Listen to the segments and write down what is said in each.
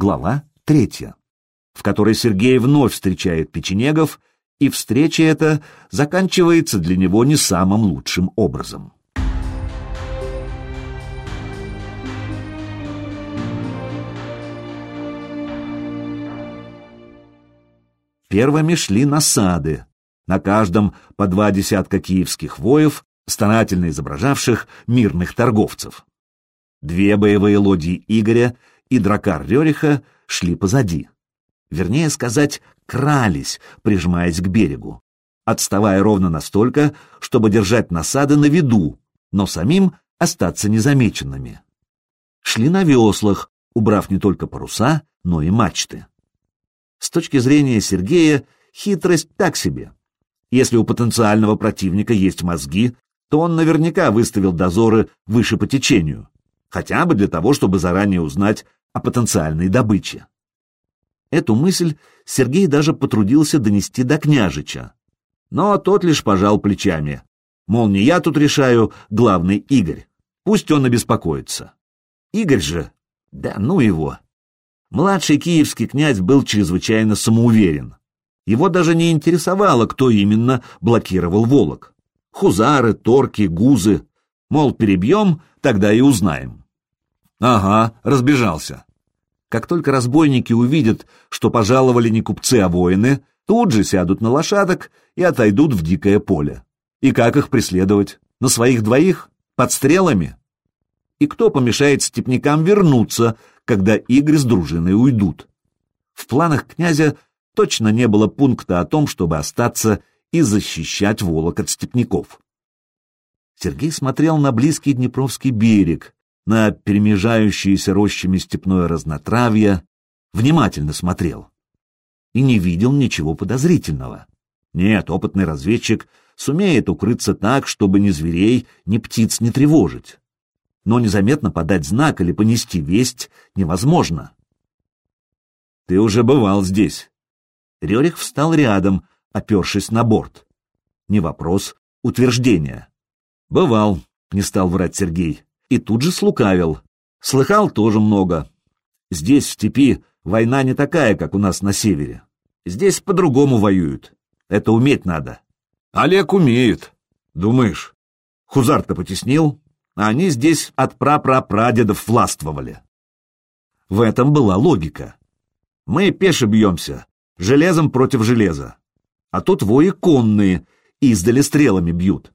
Глава третья, в которой Сергей вновь встречает печенегов, и встреча эта заканчивается для него не самым лучшим образом. Первыми шли насады, на каждом по два десятка киевских воев, старательно изображавших мирных торговцев. Две боевые лодии Игоря и дракар Рериха шли позади. Вернее сказать, крались, прижимаясь к берегу, отставая ровно настолько, чтобы держать насады на виду, но самим остаться незамеченными. Шли на веслах, убрав не только паруса, но и мачты. С точки зрения Сергея, хитрость так себе. Если у потенциального противника есть мозги, то он наверняка выставил дозоры выше по течению, хотя бы для того, чтобы заранее узнать о потенциальной добыче. Эту мысль Сергей даже потрудился донести до княжича. Но тот лишь пожал плечами. Мол, не я тут решаю, главный Игорь. Пусть он обеспокоится. Игорь же, да ну его. Младший киевский князь был чрезвычайно самоуверен. Его даже не интересовало, кто именно блокировал Волок. Хузары, торки, гузы. Мол, перебьем, тогда и узнаем. Ага, разбежался. Как только разбойники увидят, что пожаловали не купцы, а воины, тут же сядут на лошадок и отойдут в дикое поле. И как их преследовать? На своих двоих? Под стрелами? И кто помешает степнякам вернуться, когда Игорь с дружиной уйдут? В планах князя точно не было пункта о том, чтобы остаться и защищать Волок от степняков. Сергей смотрел на близкий Днепровский берег, на перемежающиеся рощами степное разнотравье, внимательно смотрел и не видел ничего подозрительного. Нет, опытный разведчик сумеет укрыться так, чтобы ни зверей, ни птиц не тревожить но незаметно подать знак или понести весть невозможно. «Ты уже бывал здесь». Рерих встал рядом, опершись на борт. Не вопрос, утверждение. «Бывал», — не стал врать Сергей, и тут же слукавил. «Слыхал тоже много. Здесь, в степи, война не такая, как у нас на севере. Здесь по-другому воюют. Это уметь надо». «Олег умеет. Думаешь, Хузар-то потеснил?» а они здесь от прапрапрадедов властвовали. В этом была логика. Мы пеше бьемся, железом против железа. А тут вои конные, издали стрелами бьют.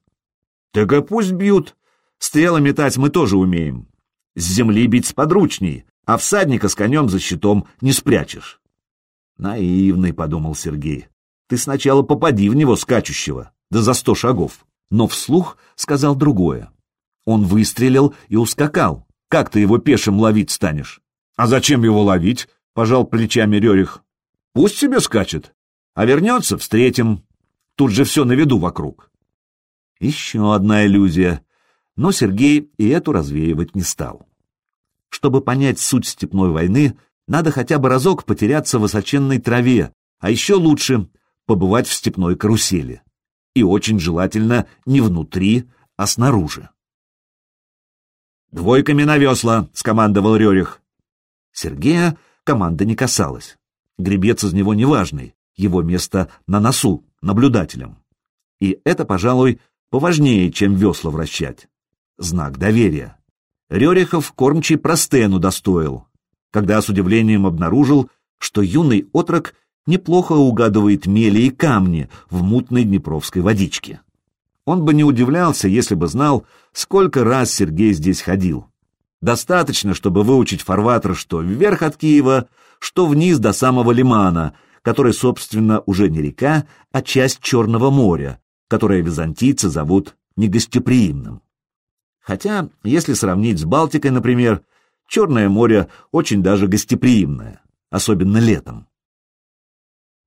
Так и пусть бьют. Стрелы метать мы тоже умеем. С земли бить сподручней, а всадника с конем за щитом не спрячешь. Наивный, — подумал Сергей. Ты сначала попади в него скачущего, да за сто шагов. Но вслух сказал другое. Он выстрелил и ускакал. Как ты его пешим ловить станешь? А зачем его ловить? Пожал плечами Рерих. Пусть себе скачет. А вернется, встретим. Тут же все на виду вокруг. Еще одна иллюзия. Но Сергей и эту развеивать не стал. Чтобы понять суть степной войны, надо хотя бы разок потеряться в высоченной траве, а еще лучше побывать в степной карусели. И очень желательно не внутри, а снаружи. «Двойками на весла!» — скомандовал Рерих. Сергея команда не касалась. Гребец из него неважный, его место на носу, наблюдателем. И это, пожалуй, поважнее, чем весла вращать. Знак доверия. Рерихов кормчий простену достоил, когда с удивлением обнаружил, что юный отрок неплохо угадывает мели и камни в мутной днепровской водичке. Он бы не удивлялся, если бы знал, сколько раз Сергей здесь ходил. Достаточно, чтобы выучить фарватер что вверх от Киева, что вниз до самого лимана, который, собственно, уже не река, а часть Черного моря, которое византийцы зовут негостеприимным. Хотя, если сравнить с Балтикой, например, Черное море очень даже гостеприимное, особенно летом.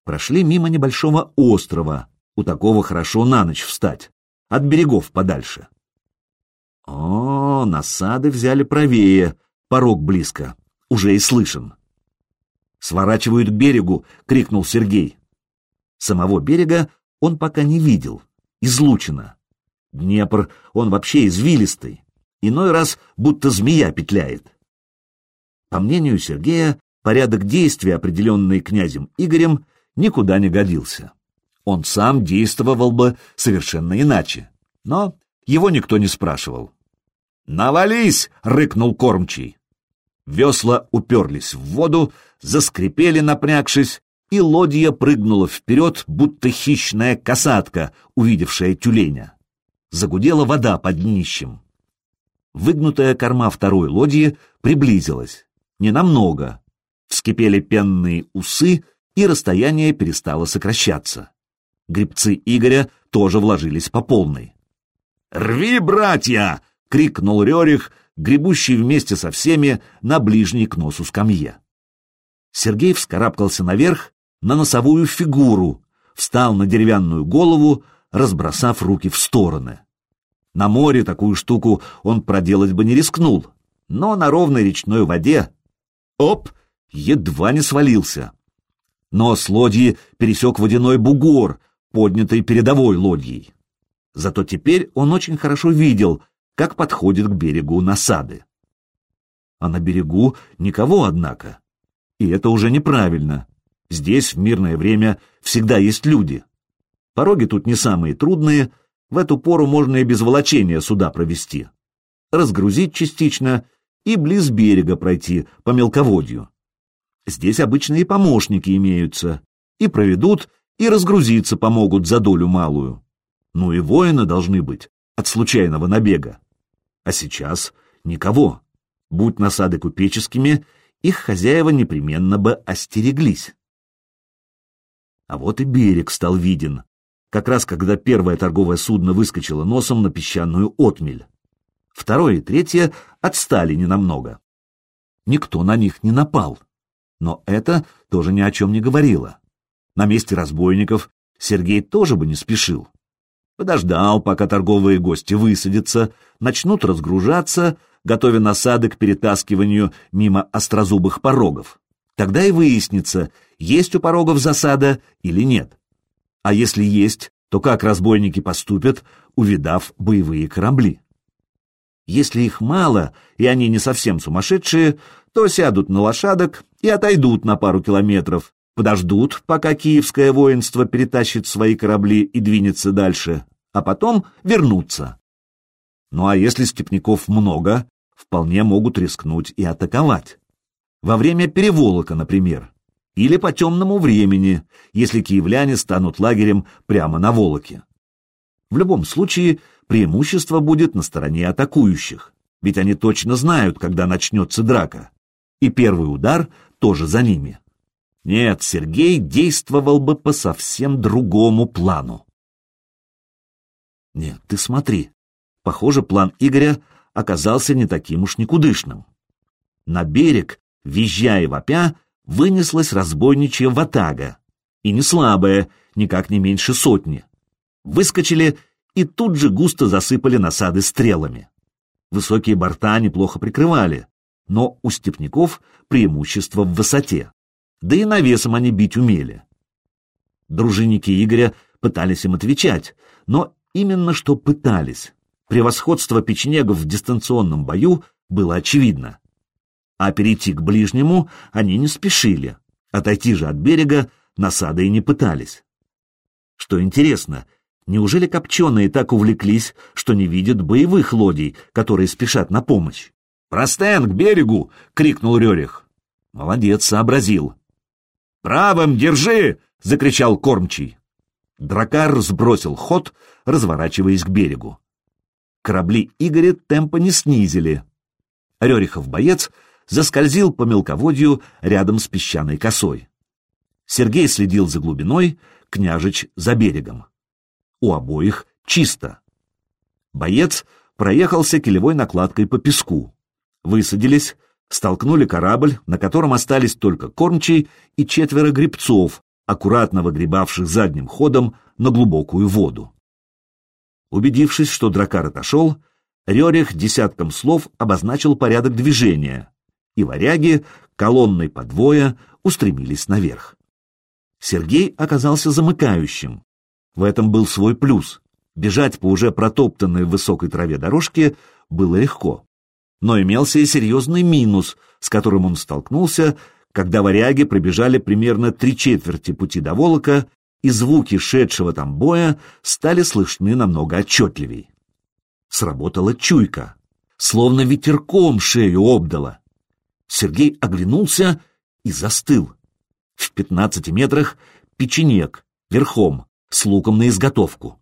Прошли мимо небольшого острова, у такого хорошо на ночь встать от берегов подальше. О, насады взяли правее, порог близко, уже и слышен. «Сворачивают к берегу!» — крикнул Сергей. Самого берега он пока не видел, излучено. Днепр, он вообще извилистый, иной раз будто змея петляет. По мнению Сергея, порядок действий, определенный князем Игорем, никуда не годился. Он сам действовал бы совершенно иначе, но его никто не спрашивал. «Навались!» — рыкнул кормчий. Весла уперлись в воду, заскрипели, напрягшись, и лодья прыгнула вперед, будто хищная касатка, увидевшая тюленя. Загудела вода под днищем. Выгнутая корма второй лодьи приблизилась. Ненамного. Вскипели пенные усы, и расстояние перестало сокращаться. Грибцы Игоря тоже вложились по полной. «Рви, братья!» — крикнул Рерих, гребущий вместе со всеми на ближней к носу скамье. Сергей вскарабкался наверх на носовую фигуру, встал на деревянную голову, разбросав руки в стороны. На море такую штуку он проделать бы не рискнул, но на ровной речной воде... Оп! Едва не свалился. Нос лодьи пересек водяной бугор, поднятый передовой лодьей. Зато теперь он очень хорошо видел, как подходит к берегу насады. А на берегу никого, однако. И это уже неправильно. Здесь, в мирное время, всегда есть люди. Пороги тут не самые трудные, в эту пору можно и без волочения суда провести. Разгрузить частично и близ берега пройти по мелководью. Здесь обычные помощники имеются. И проведут, и разгрузиться помогут за долю малую. Ну и воины должны быть от случайного набега. А сейчас никого. Будь насады купеческими, их хозяева непременно бы остереглись. А вот и берег стал виден, как раз когда первое торговое судно выскочило носом на песчаную отмель. Второе и третье отстали ненамного. Никто на них не напал. Но это тоже ни о чем не говорило. На месте разбойников Сергей тоже бы не спешил. Подождал, пока торговые гости высадятся, начнут разгружаться, готовя насады к перетаскиванию мимо острозубых порогов. Тогда и выяснится, есть у порогов засада или нет. А если есть, то как разбойники поступят, увидав боевые корабли? Если их мало, и они не совсем сумасшедшие, то сядут на лошадок и отойдут на пару километров, подождут, пока киевское воинство перетащит свои корабли и двинется дальше, а потом вернутся. Ну а если степняков много, вполне могут рискнуть и атаковать. Во время переволока, например, или по темному времени, если киевляне станут лагерем прямо на Волоке. В любом случае, преимущество будет на стороне атакующих, ведь они точно знают, когда начнется драка, и первый удар тоже за ними. Нет, Сергей действовал бы по совсем другому плану. Нет, ты смотри. Похоже, план Игоря оказался не таким уж никудышным. На берег, визжая и вопя, вынеслась разбойничья ватага. И не слабая, никак не меньше сотни. Выскочили и тут же густо засыпали насады стрелами. Высокие борта неплохо прикрывали, но у степняков преимущество в высоте да и навесом они бить умели. Дружинники Игоря пытались им отвечать, но именно что пытались. Превосходство печенегов в дистанционном бою было очевидно. А перейти к ближнему они не спешили, отойти же от берега насады и не пытались. Что интересно, неужели копченые так увлеклись, что не видят боевых лодий, которые спешат на помощь? «Простен, к берегу!» — крикнул Рерих. Молодец, сообразил. «Правым держи!» — закричал кормчий. Дракар сбросил ход, разворачиваясь к берегу. Корабли Игоря темпа не снизили. Рерихов боец заскользил по мелководью рядом с песчаной косой. Сергей следил за глубиной, княжич за берегом. У обоих чисто. Боец проехался килевой накладкой по песку. Высадились, столкнули корабль, на котором остались только кормчий и четверо гребцов, аккуратно выгребавших задним ходом на глубокую воду. Убедившись, что дракар отошел, Рерих десятком слов обозначил порядок движения, и варяги, колонной по двое, устремились наверх. Сергей оказался замыкающим. В этом был свой плюс. Бежать по уже протоптанной в высокой траве дорожке было легко но имелся и серьезный минус, с которым он столкнулся, когда варяги пробежали примерно три четверти пути до Волока, и звуки шедшего там боя стали слышны намного отчетливей. Сработала чуйка, словно ветерком шею обдала. Сергей оглянулся и застыл. В пятнадцати метрах печенек, верхом, с луком на изготовку.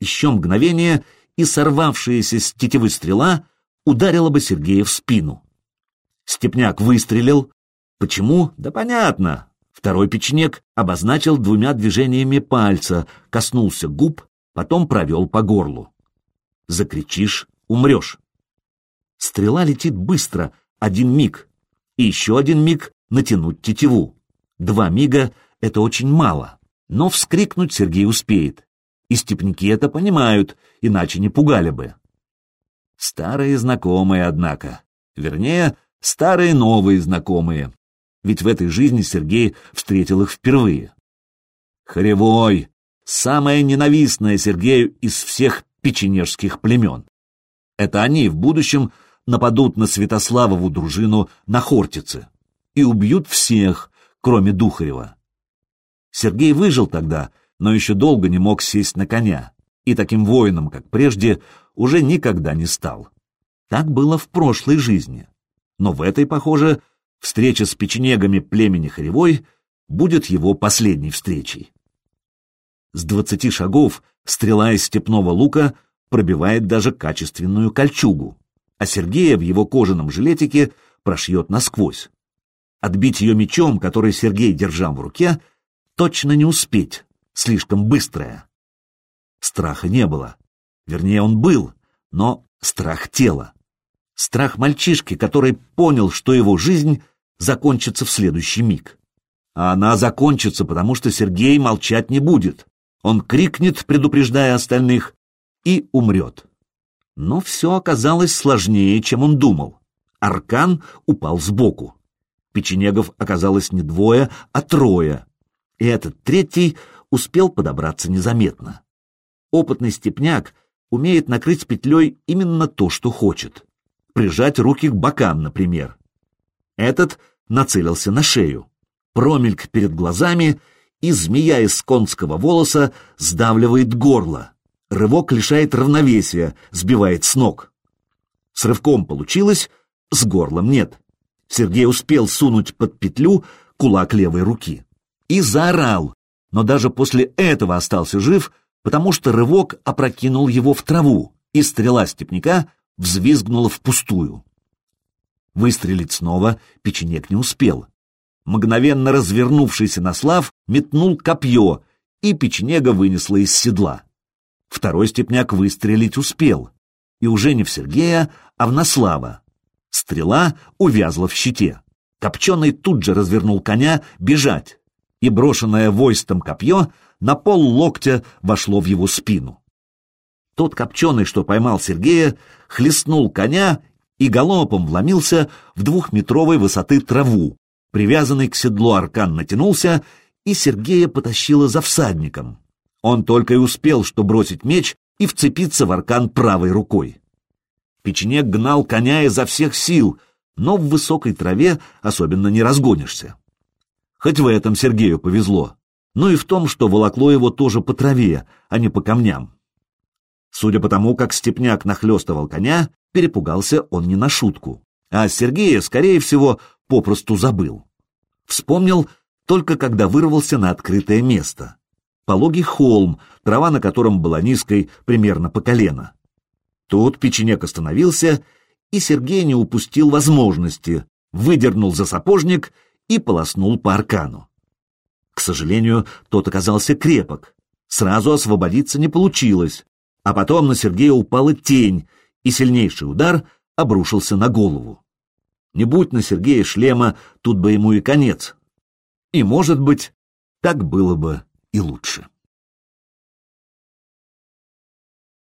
Еще мгновение, и сорвавшаяся с тетивы стрела ударила бы Сергея в спину. Степняк выстрелил. Почему? Да понятно. Второй печенек обозначил двумя движениями пальца, коснулся губ, потом провел по горлу. Закричишь — умрешь. Стрела летит быстро, один миг. И еще один миг натянуть тетиву. Два мига — это очень мало. Но вскрикнуть Сергей успеет. И степняки это понимают, иначе не пугали бы. Старые знакомые, однако. Вернее, старые новые знакомые. Ведь в этой жизни Сергей встретил их впервые. Хоревой — самое ненавистное Сергею из всех печенежских племен. Это они в будущем нападут на Святославову дружину на Хортице и убьют всех, кроме Духарева. Сергей выжил тогда, но еще долго не мог сесть на коня, и таким воином, как прежде, уже никогда не стал. Так было в прошлой жизни. Но в этой, похоже, встреча с печенегами племени Хоревой будет его последней встречей. С двадцати шагов стрела из степного лука пробивает даже качественную кольчугу, а Сергея в его кожаном жилетике прошьет насквозь. Отбить ее мечом, который Сергей держал в руке, точно не успеть, слишком быстрая. Страха не было. Вернее, он был, но страх тела. Страх мальчишки, который понял, что его жизнь закончится в следующий миг. А она закончится, потому что Сергей молчать не будет. Он крикнет, предупреждая остальных, и умрет. Но все оказалось сложнее, чем он думал. Аркан упал сбоку. Печенегов оказалось не двое, а трое и этот третий успел подобраться незаметно. Опытный степняк умеет накрыть петлей именно то, что хочет. Прижать руки к бокам, например. Этот нацелился на шею. Промельк перед глазами, и змея из конского волоса сдавливает горло. Рывок лишает равновесия, сбивает с ног. С рывком получилось, с горлом нет. Сергей успел сунуть под петлю кулак левой руки и заорал, но даже после этого остался жив, потому что рывок опрокинул его в траву, и стрела степняка взвизгнула впустую. Выстрелить снова печенек не успел. Мгновенно развернувшийся Наслав метнул копье, и печенега вынесла из седла. Второй степняк выстрелить успел, и уже не в Сергея, а в Наслава. Стрела увязла в щите. Копченый тут же развернул коня бежать и брошенное войстом копье на пол локтя вошло в его спину. Тот копченый, что поймал Сергея, хлестнул коня и галопом вломился в двухметровой высоты траву. Привязанный к седлу аркан натянулся, и Сергея потащило за всадником. Он только и успел, что бросить меч и вцепиться в аркан правой рукой. Печенек гнал коня изо всех сил, но в высокой траве особенно не разгонишься. Хоть в этом Сергею повезло, но и в том, что волокло его тоже по траве, а не по камням. Судя по тому, как степняк нахлестывал коня, перепугался он не на шутку, а Сергея, скорее всего, попросту забыл. Вспомнил только когда вырвался на открытое место. Пологий холм, трава на котором была низкой примерно по колено. Тут печенек остановился, и Сергей не упустил возможности, выдернул за сапожник и полоснул по аркану. К сожалению, тот оказался крепок. Сразу освободиться не получилось, а потом на Сергея упала тень, и сильнейший удар обрушился на голову. Не будь на Сергея шлема, тут бы ему и конец. И, может быть, так было бы и лучше.